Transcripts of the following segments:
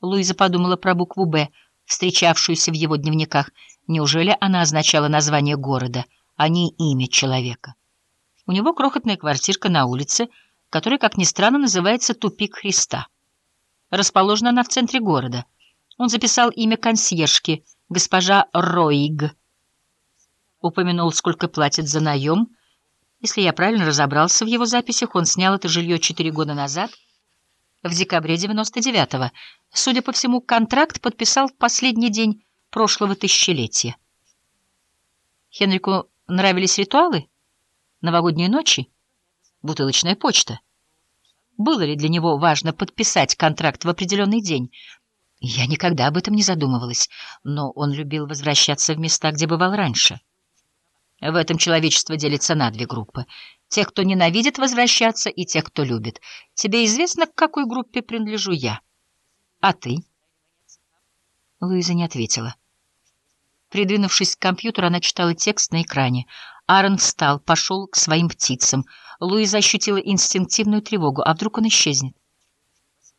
Луиза подумала про букву «Б», встречавшуюся в его дневниках. Неужели она означала название города, а не имя человека? У него крохотная квартирка на улице, которая, как ни странно, называется «Тупик Христа». Расположена она в центре города. Он записал имя консьержки, госпожа Роиг. Упомянул, сколько платит за наем. Если я правильно разобрался в его записях, он снял это жилье четыре года назад, в декабре 99-го. Судя по всему, контракт подписал в последний день прошлого тысячелетия. Хенрику нравились ритуалы? Новогодние ночи? Бутылочная почта? Было ли для него важно подписать контракт в определенный день? Я никогда об этом не задумывалась, но он любил возвращаться в места, где бывал раньше. В этом человечество делится на две группы. Тех, кто ненавидит возвращаться, и тех, кто любит. Тебе известно, к какой группе принадлежу я? А ты? Луиза не ответила. Придвинувшись к компьютеру, она читала текст на экране. Аарон встал, пошел к своим птицам. Луиза ощутила инстинктивную тревогу. А вдруг он исчезнет?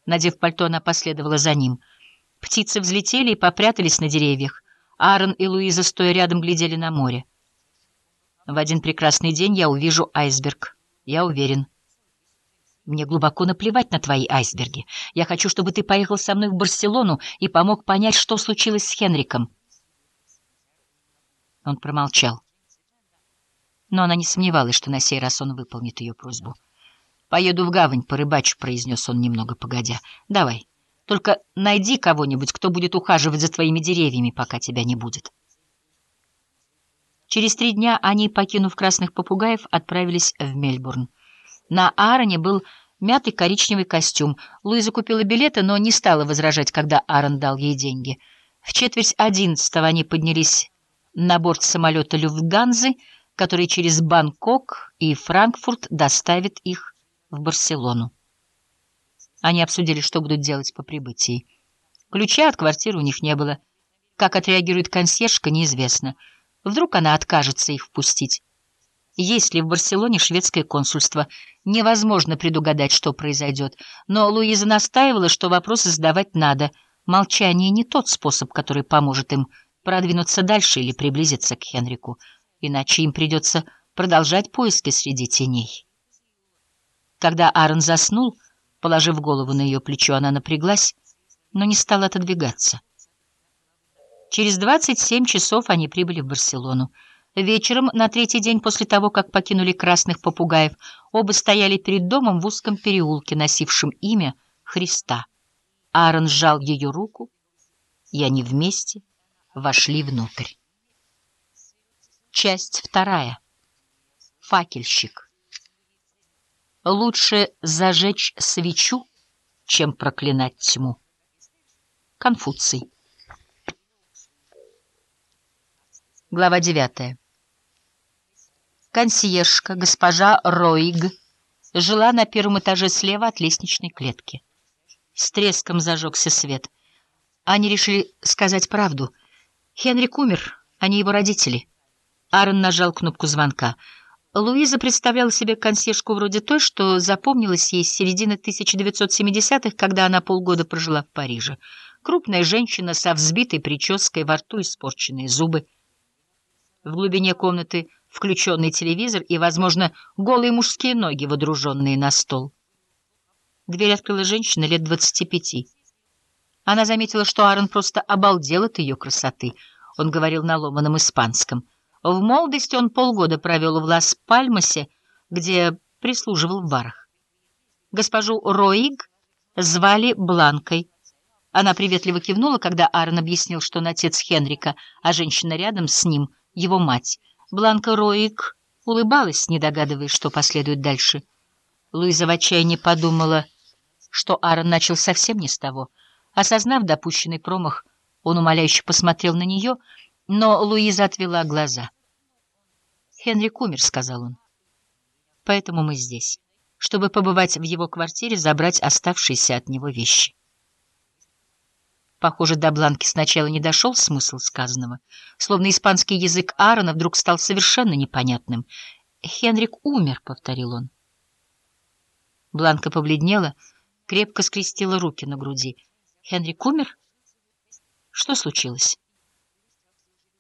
Надев пальто, она последовала за ним. Птицы взлетели и попрятались на деревьях. Аарон и Луиза, стоя рядом, глядели на море. В один прекрасный день я увижу айсберг. Я уверен. Мне глубоко наплевать на твои айсберги. Я хочу, чтобы ты поехал со мной в Барселону и помог понять, что случилось с Хенриком. Он промолчал. Но она не сомневалась, что на сей раз он выполнит ее просьбу. «Поеду в гавань, порыбачу», — произнес он немного погодя. «Давай, только найди кого-нибудь, кто будет ухаживать за твоими деревьями, пока тебя не будет». Через три дня они, покинув красных попугаев, отправились в Мельбурн. На Аароне был мятый коричневый костюм. Луиза купила билеты, но не стала возражать, когда Аарон дал ей деньги. В четверть одиннадцатого они поднялись на борт самолета Люфтганзы, который через Бангкок и Франкфурт доставит их в Барселону. Они обсудили, что будут делать по прибытии. Ключа от квартиры у них не было. Как отреагирует консьержка, неизвестно — Вдруг она откажется их впустить. Есть ли в Барселоне шведское консульство? Невозможно предугадать, что произойдет. Но Луиза настаивала, что вопросы задавать надо. Молчание не тот способ, который поможет им продвинуться дальше или приблизиться к Хенрику. Иначе им придется продолжать поиски среди теней. Когда Аарон заснул, положив голову на ее плечо, она напряглась, но не стала отодвигаться. Через 27 часов они прибыли в Барселону. Вечером, на третий день после того, как покинули красных попугаев, оба стояли перед домом в узком переулке, носившем имя Христа. Аарон сжал ее руку, и они вместе вошли внутрь. Часть вторая. Факельщик. Лучше зажечь свечу, чем проклинать тьму. Конфуций. Глава девятая. Консьержка, госпожа Роиг, жила на первом этаже слева от лестничной клетки. С треском зажегся свет. Они решили сказать правду. Хенрик умер, не его родители. Аарон нажал кнопку звонка. Луиза представляла себе консьержку вроде той, что запомнилась ей с середины 1970-х, когда она полгода прожила в Париже. Крупная женщина со взбитой прической, во рту испорченные зубы. В глубине комнаты включенный телевизор и, возможно, голые мужские ноги, водруженные на стол. Дверь открыла женщина лет двадцати пяти. Она заметила, что Аарон просто обалдел от ее красоты. Он говорил на ломаном испанском. В молодости он полгода провел в Лас-Пальмасе, где прислуживал в барах. Госпожу Роиг звали Бланкой. Она приветливо кивнула, когда Аарон объяснил, что он отец Хенрика, а женщина рядом с ним — его мать. Бланка Роик улыбалась, не догадываясь, что последует дальше. Луиза в отчаянии подумала, что Аарон начал совсем не с того. Осознав допущенный промах, он умоляюще посмотрел на нее, но Луиза отвела глаза. «Хенрик умер», — сказал он. «Поэтому мы здесь, чтобы побывать в его квартире, забрать оставшиеся от него вещи». Похоже, до Бланки сначала не дошел смысл сказанного, словно испанский язык Аарона вдруг стал совершенно непонятным. «Хенрик умер», — повторил он. Бланка побледнела, крепко скрестила руки на груди. Хенрик умер? Что случилось?